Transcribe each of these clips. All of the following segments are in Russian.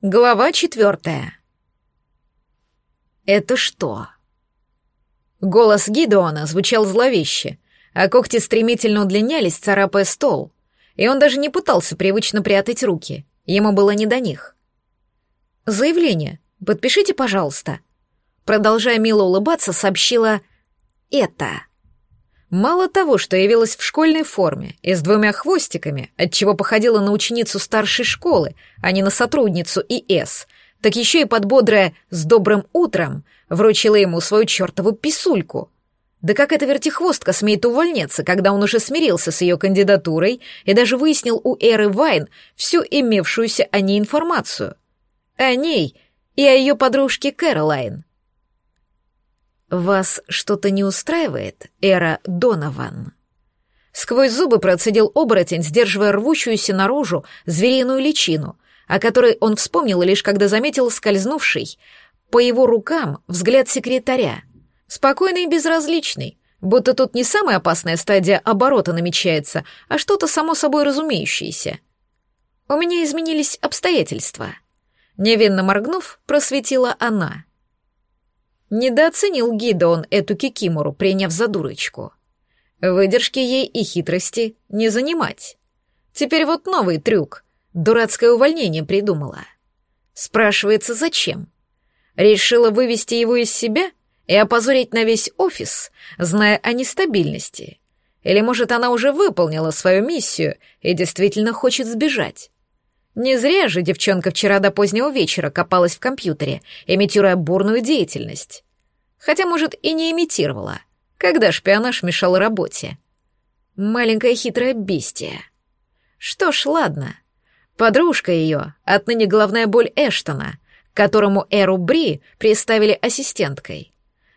Глава четвертая. «Это что?» Голос Гидеона звучал зловеще, а когти стремительно удлинялись, царапая стол, и он даже не пытался привычно прятать руки, ему было не до них. «Заявление. Подпишите, пожалуйста». Продолжая мило улыбаться, сообщила «это». Мало того, что явилась в школьной форме и с двумя хвостиками, отчего походила на ученицу старшей школы, а не на сотрудницу ИС, так еще и под «с добрым утром» вручила ему свою чертову писульку. Да как эта вертихвостка смеет увольняться, когда он уже смирился с ее кандидатурой и даже выяснил у Эры Вайн всю имевшуюся о ней информацию? О ней и о ее подружке Кэролайн. «Вас что-то не устраивает, Эра Донован?» Сквозь зубы процедил оборотень, сдерживая рвущуюся наружу звериную личину, о которой он вспомнил лишь когда заметил скользнувший по его рукам взгляд секретаря. Спокойный и безразличный, будто тут не самая опасная стадия оборота намечается, а что-то само собой разумеющееся. «У меня изменились обстоятельства». Невинно моргнув, просветила она — Недооценил Гидеон эту кикимору, приняв за дурочку. Выдержки ей и хитрости не занимать. Теперь вот новый трюк. Дурацкое увольнение придумала. Спрашивается, зачем? Решила вывести его из себя и опозорить на весь офис, зная о нестабильности? Или, может, она уже выполнила свою миссию и действительно хочет сбежать? Не зря же девчонка вчера до позднего вечера копалась в компьютере, имитируя бурную деятельность. Хотя, может, и не имитировала. Когда шпионаж мешал работе? Маленькая хитрая бестия. Что ж, ладно. Подружка ее, отныне главная боль Эштона, которому Эру Бри приставили ассистенткой.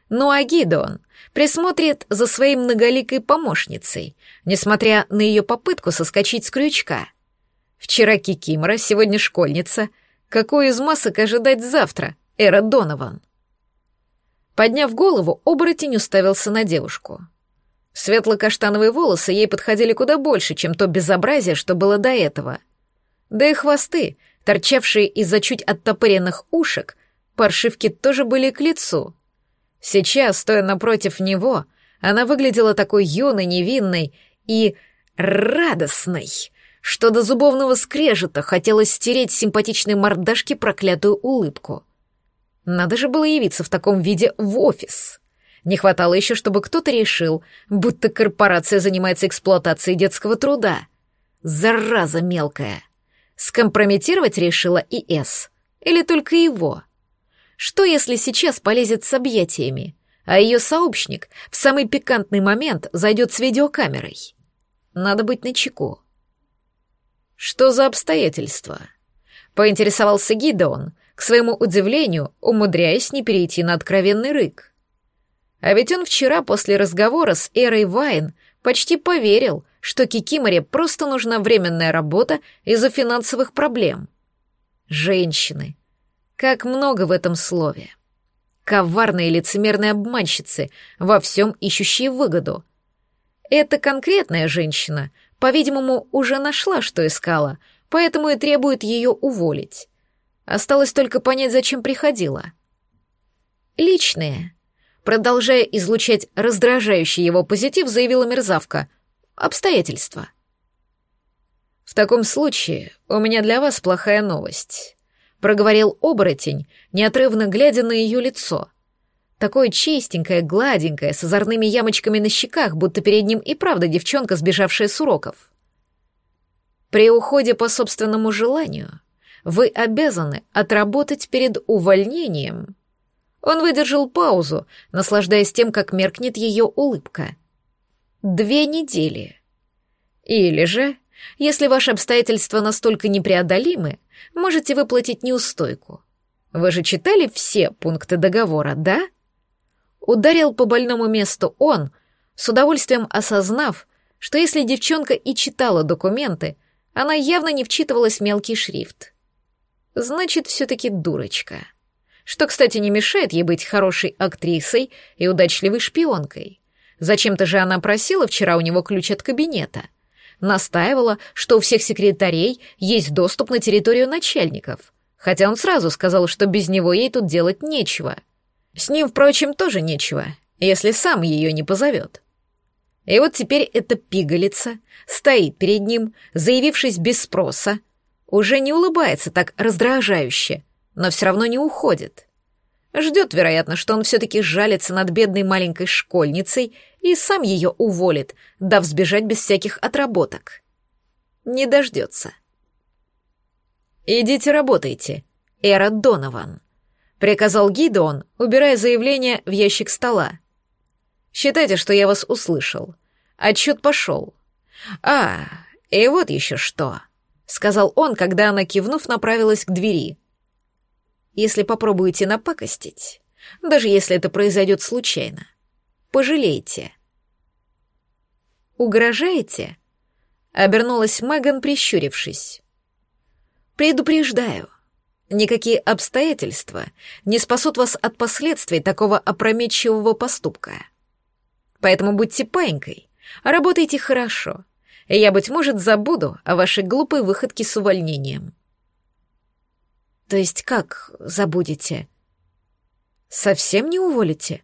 Ну а Гидеон присмотрит за своей многоликой помощницей, несмотря на ее попытку соскочить с крючка — Вчера Кикимора, сегодня школьница. Какую из масок ожидать завтра, Эра Донован? Подняв голову, оборотень уставился на девушку. Светло-каштановые волосы ей подходили куда больше, чем то безобразие, что было до этого. Да и хвосты, торчавшие из-за чуть оттопыренных ушек, паршивки тоже были к лицу. Сейчас, стоя напротив него, она выглядела такой юной, невинной и радостной, что до зубовного скрежета хотелось стереть с симпатичной мордашки проклятую улыбку. Надо же было явиться в таком виде в офис. Не хватало еще, чтобы кто-то решил, будто корпорация занимается эксплуатацией детского труда. Зараза мелкая. Скомпрометировать решила и С. Или только его. Что, если сейчас полезет с объятиями, а ее сообщник в самый пикантный момент зайдет с видеокамерой? Надо быть начеку. «Что за обстоятельства?» — поинтересовался Гидеон, к своему удивлению, умудряясь не перейти на откровенный рык. А ведь он вчера после разговора с Эрой Вайн почти поверил, что Кикиморе просто нужна временная работа из-за финансовых проблем. Женщины. Как много в этом слове. Коварные лицемерные обманщицы, во всем ищущие выгоду. Эта конкретная женщина по-видимому, уже нашла, что искала, поэтому и требует ее уволить. Осталось только понять, зачем приходила. «Личные», — продолжая излучать раздражающий его позитив, заявила мерзавка. «Обстоятельства». «В таком случае у меня для вас плохая новость», — проговорил оборотень, неотрывно глядя на ее лицо — Такое чистенькое, гладенькое, с озорными ямочками на щеках, будто перед ним и правда девчонка, сбежавшая с уроков. При уходе по собственному желанию вы обязаны отработать перед увольнением. Он выдержал паузу, наслаждаясь тем, как меркнет ее улыбка. Две недели. Или же, если ваши обстоятельства настолько непреодолимы, можете выплатить неустойку. Вы же читали все пункты договора, да? Ударил по больному месту он, с удовольствием осознав, что если девчонка и читала документы, она явно не вчитывалась в мелкий шрифт. Значит, все-таки дурочка. Что, кстати, не мешает ей быть хорошей актрисой и удачливой шпионкой. Зачем-то же она просила вчера у него ключ от кабинета. Настаивала, что у всех секретарей есть доступ на территорию начальников. хотя он сразу сказал, что без него ей тут делать нечего. С ним, впрочем, тоже нечего, если сам ее не позовет. И вот теперь эта пигалица стоит перед ним, заявившись без спроса, уже не улыбается так раздражающе, но все равно не уходит. Ждет, вероятно, что он все-таки жалится над бедной маленькой школьницей и сам ее уволит, дав сбежать без всяких отработок. Не дождется. «Идите работайте, Эра Донован», — приказал Гидеон, убирая заявление в ящик стола. «Считайте, что я вас услышал. Отчет пошел. А, и вот еще что», — сказал он, когда она, кивнув, направилась к двери. Если попробуете напакостить, даже если это произойдет случайно, пожалейте. «Угрожаете?» — обернулась Меган, прищурившись. «Предупреждаю, никакие обстоятельства не спасут вас от последствий такого опрометчивого поступка. Поэтому будьте паинькой, работайте хорошо, и я, быть может, забуду о вашей глупой выходке с увольнением». То есть как забудете? Совсем не уволите?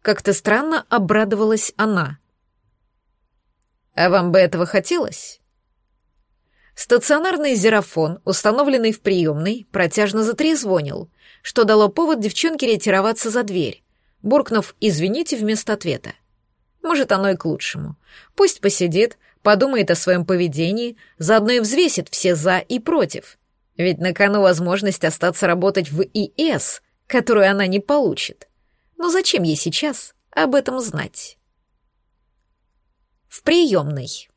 Как-то странно обрадовалась она. А вам бы этого хотелось? Стационарный зерафон, установленный в приемной, протяжно затрезвонил, что дало повод девчонке ретироваться за дверь, буркнув «извините» вместо ответа. Может, оно и к лучшему. Пусть посидит, подумает о своем поведении, заодно и взвесит все «за» и «против», ведь на кону возможность остаться работать в ИС, которую она не получит. Но зачем ей сейчас об этом знать? В приемной.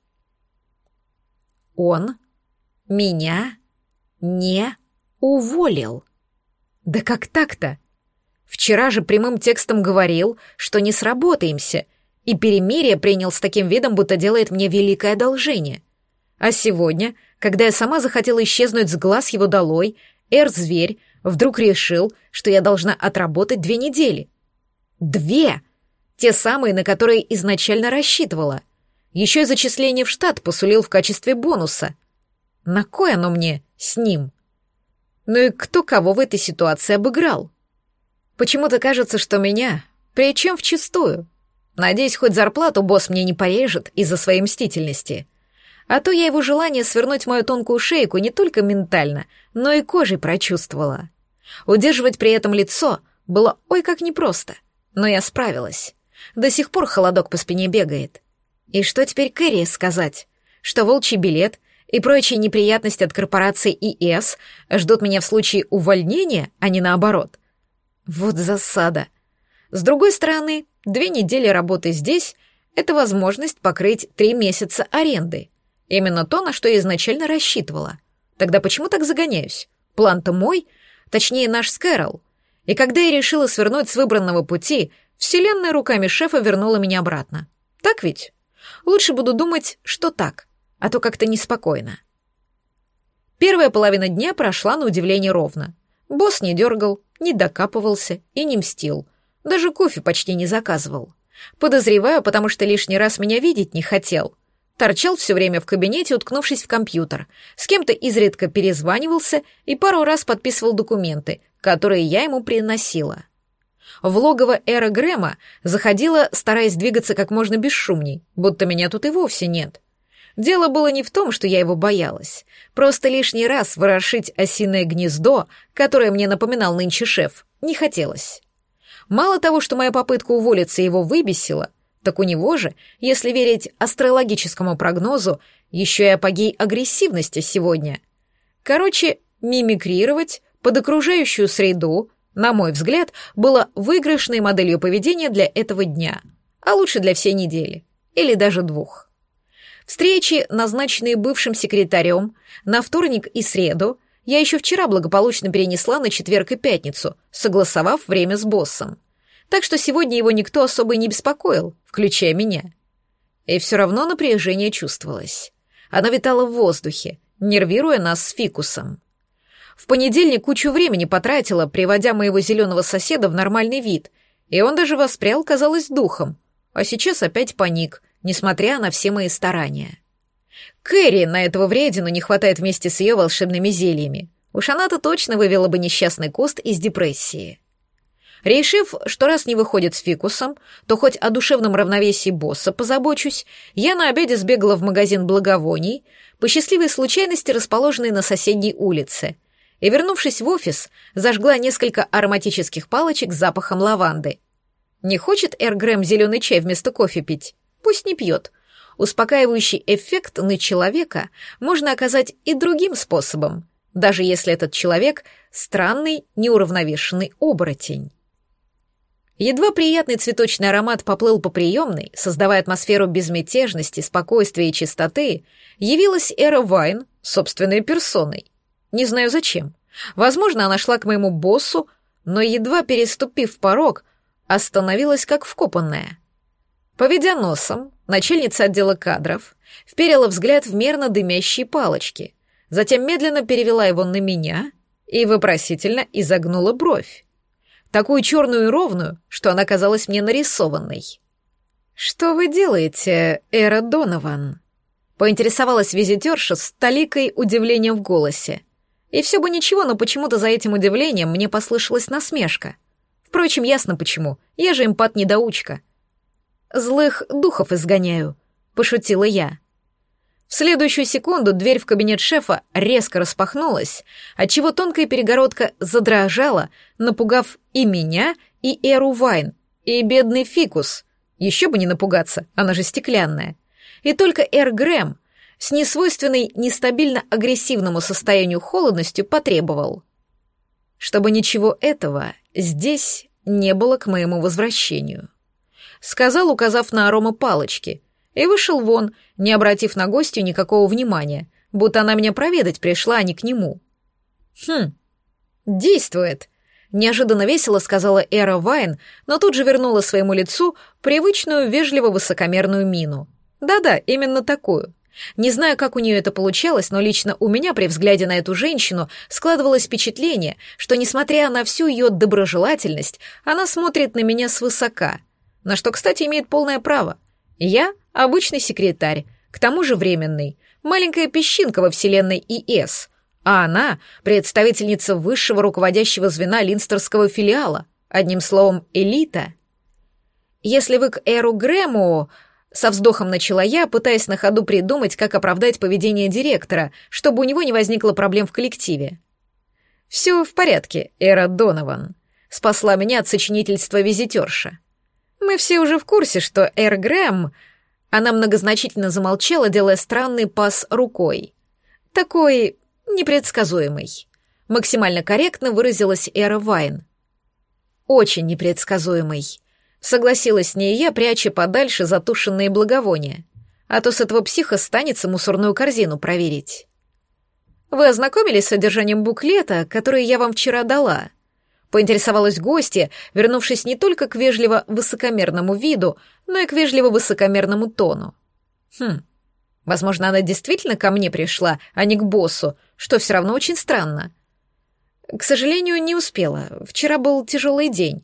Он меня не уволил. Да как так-то? Вчера же прямым текстом говорил, что не сработаемся, и перемирие принял с таким видом, будто делает мне великое одолжение. А сегодня — когда я сама захотела исчезнуть с глаз его долой, Эр-зверь вдруг решил, что я должна отработать две недели. Две! Те самые, на которые изначально рассчитывала. Еще и зачисление в штат посулил в качестве бонуса. На кой оно мне с ним? Ну и кто кого в этой ситуации обыграл? Почему-то кажется, что меня, причем вчистую. Надеюсь, хоть зарплату босс мне не порежет из-за своей мстительности. А то я его желание свернуть мою тонкую шейку не только ментально, но и кожей прочувствовала. Удерживать при этом лицо было ой как непросто, но я справилась. До сих пор холодок по спине бегает. И что теперь Кэрри сказать? Что волчий билет и прочие неприятности от корпорации ИС ждут меня в случае увольнения, а не наоборот? Вот засада. С другой стороны, две недели работы здесь — это возможность покрыть три месяца аренды. Именно то, на что я изначально рассчитывала. Тогда почему так загоняюсь? План-то мой, точнее наш с Кэрол. И когда я решила свернуть с выбранного пути, вселенная руками шефа вернула меня обратно. Так ведь? Лучше буду думать, что так, а то как-то неспокойно. Первая половина дня прошла на удивление ровно. Босс не дергал, не докапывался и не мстил. Даже кофе почти не заказывал. Подозреваю, потому что лишний раз меня видеть не хотел — торчал все время в кабинете, уткнувшись в компьютер, с кем-то изредка перезванивался и пару раз подписывал документы, которые я ему приносила. В логово Эра Грэма заходила, стараясь двигаться как можно бесшумней, будто меня тут и вовсе нет. Дело было не в том, что я его боялась. Просто лишний раз ворошить осиное гнездо, которое мне напоминал нынче шеф, не хотелось. Мало того, что моя попытка уволиться его выбесила, так у него же, если верить астрологическому прогнозу, еще и апогей агрессивности сегодня. Короче, мимикрировать под окружающую среду, на мой взгляд, было выигрышной моделью поведения для этого дня, а лучше для всей недели, или даже двух. Встречи, назначенные бывшим секретарем, на вторник и среду, я еще вчера благополучно перенесла на четверг и пятницу, согласовав время с боссом так что сегодня его никто особо и не беспокоил, включая меня. И все равно напряжение чувствовалось. Оно витало в воздухе, нервируя нас с фикусом. В понедельник кучу времени потратила, приводя моего зеленого соседа в нормальный вид, и он даже воспрял, казалось, духом, а сейчас опять паник, несмотря на все мои старания. Кэрри на этого вредину не хватает вместе с ее волшебными зельями. Уж она-то точно вывела бы несчастный куст из депрессии. Решив, что раз не выходит с фикусом, то хоть о душевном равновесии босса позабочусь, я на обеде сбегала в магазин благовоний, по счастливой случайности расположенный на соседней улице, и, вернувшись в офис, зажгла несколько ароматических палочек с запахом лаванды. Не хочет Эр Грэм зеленый чай вместо кофе пить? Пусть не пьет. Успокаивающий эффект на человека можно оказать и другим способом, даже если этот человек — странный, неуравновешенный оборотень. Едва приятный цветочный аромат поплыл по приемной, создавая атмосферу безмятежности, спокойствия и чистоты, явилась Эра Вайн собственной персоной. Не знаю зачем. Возможно, она шла к моему боссу, но, едва переступив порог, остановилась как вкопанная. Поведя носом, начальница отдела кадров вперила взгляд в мерно дымящие палочки, затем медленно перевела его на меня и вопросительно изогнула бровь такую черную и ровную, что она казалась мне нарисованной. «Что вы делаете, Эра Донован?» Поинтересовалась визитерша с толикой удивлением в голосе. И все бы ничего, но почему-то за этим удивлением мне послышалась насмешка. Впрочем, ясно почему, я же импат-недоучка. «Злых духов изгоняю», — пошутила я. В следующую секунду дверь в кабинет шефа резко распахнулась, отчего тонкая перегородка задрожала, напугав и меня, и Эру Вайн, и бедный фикус. Еще бы не напугаться, она же стеклянная. И только Эр Грэм с несвойственной нестабильно-агрессивному состоянию холодностью потребовал. Чтобы ничего этого здесь не было к моему возвращению. Сказал, указав на арома палочки — и вышел вон, не обратив на гостью никакого внимания, будто она меня проведать пришла, а не к нему. «Хм, действует», — неожиданно весело сказала Эра Вайн, но тут же вернула своему лицу привычную вежливо-высокомерную мину. Да-да, именно такую. Не знаю, как у нее это получалось, но лично у меня при взгляде на эту женщину складывалось впечатление, что, несмотря на всю ее доброжелательность, она смотрит на меня свысока, на что, кстати, имеет полное право. Я обычный секретарь, к тому же временный, маленькая песчинка во вселенной ИС, а она — представительница высшего руководящего звена линстерского филиала, одним словом, элита. Если вы к Эру Грэму... Со вздохом начала я, пытаясь на ходу придумать, как оправдать поведение директора, чтобы у него не возникло проблем в коллективе. «Все в порядке, Эра Донован», — спасла меня от сочинительства визитерша. «Мы все уже в курсе, что Эр Грэм она многозначительно замолчала, делая странный пас рукой. Такой непредсказуемый. Максимально корректно выразилась Эра Вайн. Очень непредсказуемый. Согласилась с ней я, пряча подальше затушенные благовония. А то с этого психа станется мусорную корзину проверить. Вы ознакомились с содержанием буклета, который я вам вчера дала? Поинтересовалась гостья, вернувшись не только к вежливо-высокомерному виду, но и к вежливо-высокомерному тону. Хм, возможно, она действительно ко мне пришла, а не к боссу, что все равно очень странно. К сожалению, не успела. Вчера был тяжелый день.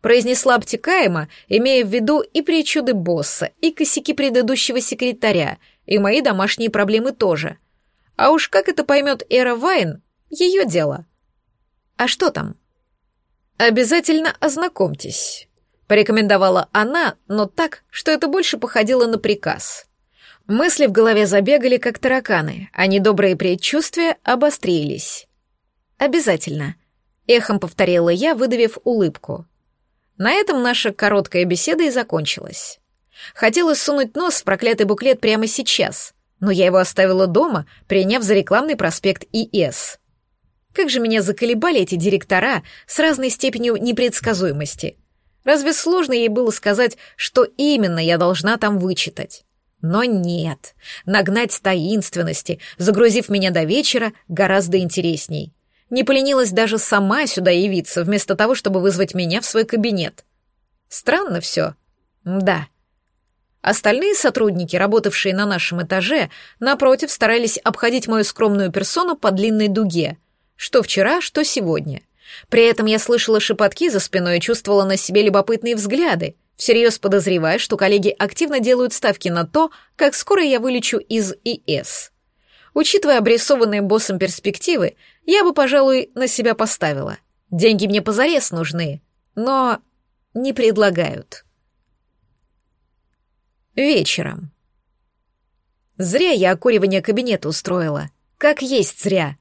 Произнесла обтекаемо, имея в виду и причуды босса, и косяки предыдущего секретаря, и мои домашние проблемы тоже. А уж как это поймет Эра Вайн, ее дело. А что там? «Обязательно ознакомьтесь», — порекомендовала она, но так, что это больше походило на приказ. Мысли в голове забегали, как тараканы, а недобрые предчувствия обострились. «Обязательно», — эхом повторила я, выдавив улыбку. На этом наша короткая беседа и закончилась. Хотела сунуть нос в проклятый буклет прямо сейчас, но я его оставила дома, приняв за рекламный проспект ИС. Как же меня заколебали эти директора с разной степенью непредсказуемости. Разве сложно ей было сказать, что именно я должна там вычитать? Но нет, нагнать таинственности, загрузив меня до вечера, гораздо интересней. Не поленилась даже сама сюда явиться, вместо того, чтобы вызвать меня в свой кабинет. Странно все. Да. Остальные сотрудники, работавшие на нашем этаже, напротив, старались обходить мою скромную персону по длинной дуге — что вчера, что сегодня. При этом я слышала шепотки за спиной и чувствовала на себе любопытные взгляды, всерьез подозревая, что коллеги активно делают ставки на то, как скоро я вылечу из ИС. Учитывая обрисованные боссом перспективы, я бы, пожалуй, на себя поставила. Деньги мне позарез нужны, но не предлагают. Вечером. Зря я окуривание кабинета устроила. Как есть зря.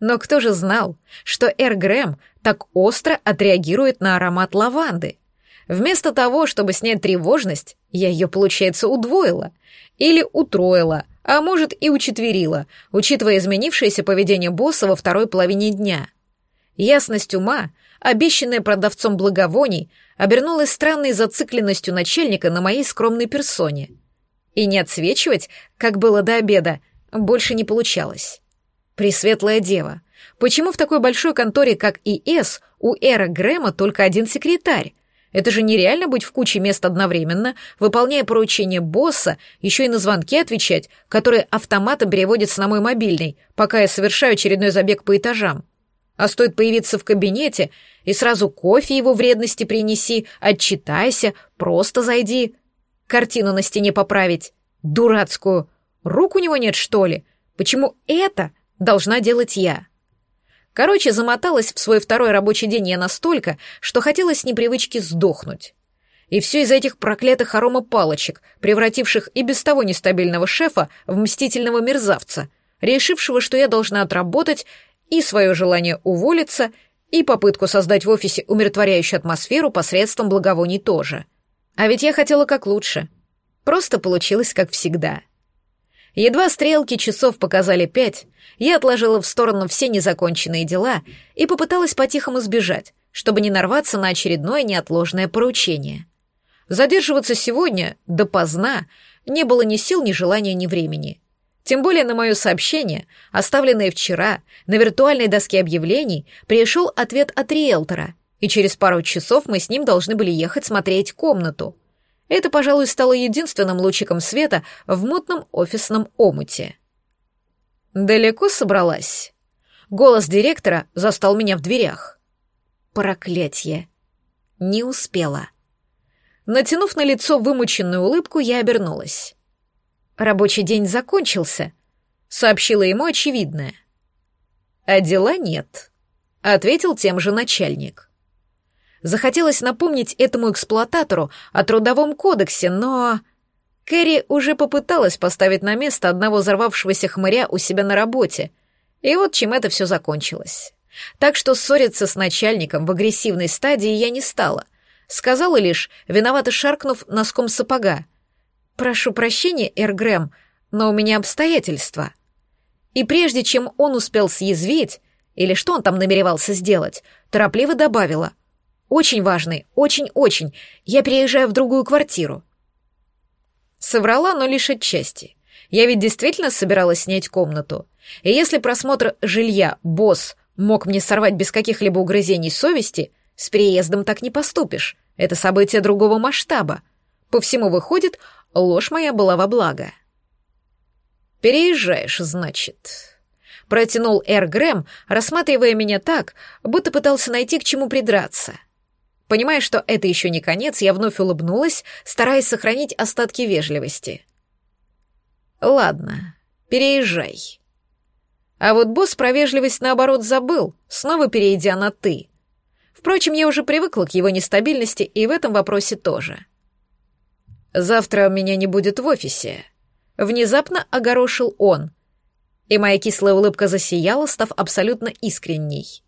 Но кто же знал, что Эр Грэм так остро отреагирует на аромат лаванды? Вместо того, чтобы снять тревожность, я ее, получается, удвоила. Или утроила, а может и учетверила, учитывая изменившееся поведение босса во второй половине дня. Ясность ума, обещанная продавцом благовоний, обернулась странной зацикленностью начальника на моей скромной персоне. И не отсвечивать, как было до обеда, больше не получалось. Пресветлая дева, почему в такой большой конторе, как ИС, у Эра Грэма только один секретарь? Это же нереально быть в куче мест одновременно, выполняя поручения босса, еще и на звонки отвечать, которые автоматом переводятся на мой мобильный, пока я совершаю очередной забег по этажам. А стоит появиться в кабинете, и сразу кофе его вредности принеси, отчитайся, просто зайди. Картину на стене поправить. Дурацкую. Рук у него нет, что ли? Почему это должна делать я? Короче, замоталась в свой второй рабочий день я настолько, что хотелось с непривычки сдохнуть. И все из-за этих проклятых арома-палочек, превративших и без того нестабильного шефа в мстительного мерзавца, решившего, что я должна отработать и свое желание уволиться, и попытку создать в офисе умиротворяющую атмосферу посредством благовоний тоже. А ведь я хотела как лучше. Просто получилось как всегда. Едва стрелки часов показали пять, я отложила в сторону все незаконченные дела и попыталась по-тихому сбежать, чтобы не нарваться на очередное неотложное поручение. Задерживаться сегодня допоздна не было ни сил, ни желания, ни времени — тем более на мое сообщение, оставленное вчера на виртуальной доске объявлений, пришел ответ от риэлтора, и через пару часов мы с ним должны были ехать смотреть комнату. Это, пожалуй, стало единственным лучиком света в мутном офисном омуте. «Далеко собралась?» Голос директора застал меня в дверях. Проклятье. Не успела. Натянув на лицо вымученную улыбку, я обернулась. Рабочий день закончился, сообщила ему очевидное. А дела нет, ответил тем же начальник. Захотелось напомнить этому эксплуататору о трудовом кодексе, но... Кэрри уже попыталась поставить на место одного взорвавшегося хмыря у себя на работе, и вот чем это все закончилось. Так что ссориться с начальником в агрессивной стадии я не стала. Сказала лишь, виновато шаркнув носком сапога — «Прошу прощения, Эргрэм, но у меня обстоятельства». И прежде чем он успел съязвить, или что он там намеревался сделать, торопливо добавила. «Очень важный, очень-очень, я переезжаю в другую квартиру». Соврала, но лишь отчасти. Я ведь действительно собиралась снять комнату. И если просмотр жилья «Босс» мог мне сорвать без каких-либо угрызений совести, с переездом так не поступишь. Это событие другого масштаба. По всему выходит, Ложь моя была во благо. «Переезжаешь, значит?» Протянул Эр Грэм, рассматривая меня так, будто пытался найти к чему придраться. Понимая, что это еще не конец, я вновь улыбнулась, стараясь сохранить остатки вежливости. «Ладно, переезжай». А вот босс про вежливость наоборот забыл, снова перейдя на «ты». Впрочем, я уже привыкла к его нестабильности и в этом вопросе тоже. Завтра меня не будет в офисе. Внезапно огорошил он. И моя кислая улыбка засияла, став абсолютно искренней.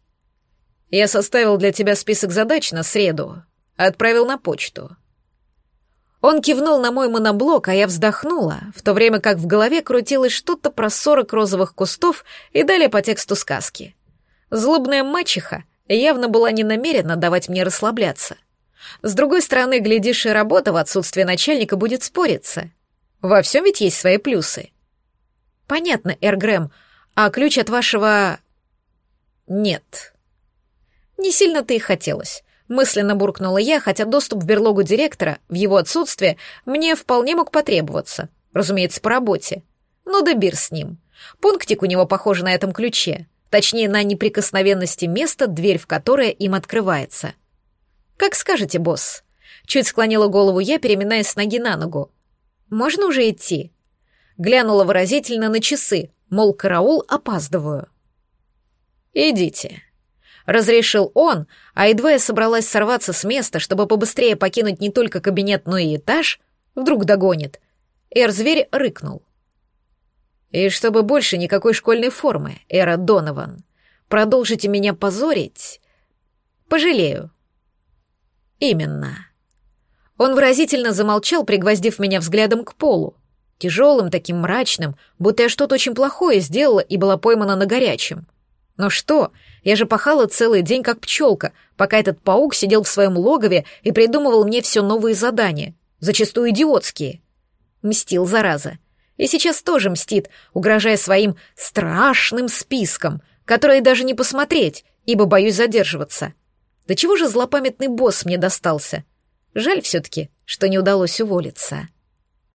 Я составил для тебя список задач на среду. Отправил на почту. Он кивнул на мой моноблок, а я вздохнула, в то время как в голове крутилось что-то про сорок розовых кустов и далее по тексту сказки. Злобная мачеха явно была не намерена давать мне расслабляться — с другой стороны, глядишь, и работа в отсутствие начальника будет спориться. Во всем ведь есть свои плюсы. Понятно, Эргрэм, а ключ от вашего... Нет. Не сильно-то и хотелось. Мысленно буркнула я, хотя доступ в берлогу директора в его отсутствие мне вполне мог потребоваться. Разумеется, по работе. Ну да бир с ним. Пунктик у него похож на этом ключе. Точнее, на неприкосновенности места, дверь в которое им открывается. — «Как скажете, босс». Чуть склонила голову я, переминаясь с ноги на ногу. «Можно уже идти?» Глянула выразительно на часы, мол, караул, опаздываю. «Идите», — разрешил он, а едва я собралась сорваться с места, чтобы побыстрее покинуть не только кабинет, но и этаж, вдруг догонит. Эр-зверь рыкнул. «И чтобы больше никакой школьной формы, Эра Донован. Продолжите меня позорить? Пожалею». «Именно». Он выразительно замолчал, пригвоздив меня взглядом к полу. Тяжелым, таким мрачным, будто я что-то очень плохое сделала и была поймана на горячем. Но что? Я же пахала целый день как пчелка, пока этот паук сидел в своем логове и придумывал мне все новые задания, зачастую идиотские. Мстил, зараза. И сейчас тоже мстит, угрожая своим страшным списком, который даже не посмотреть, ибо боюсь задерживаться. Да чего же злопамятный босс мне достался? Жаль все-таки, что не удалось уволиться.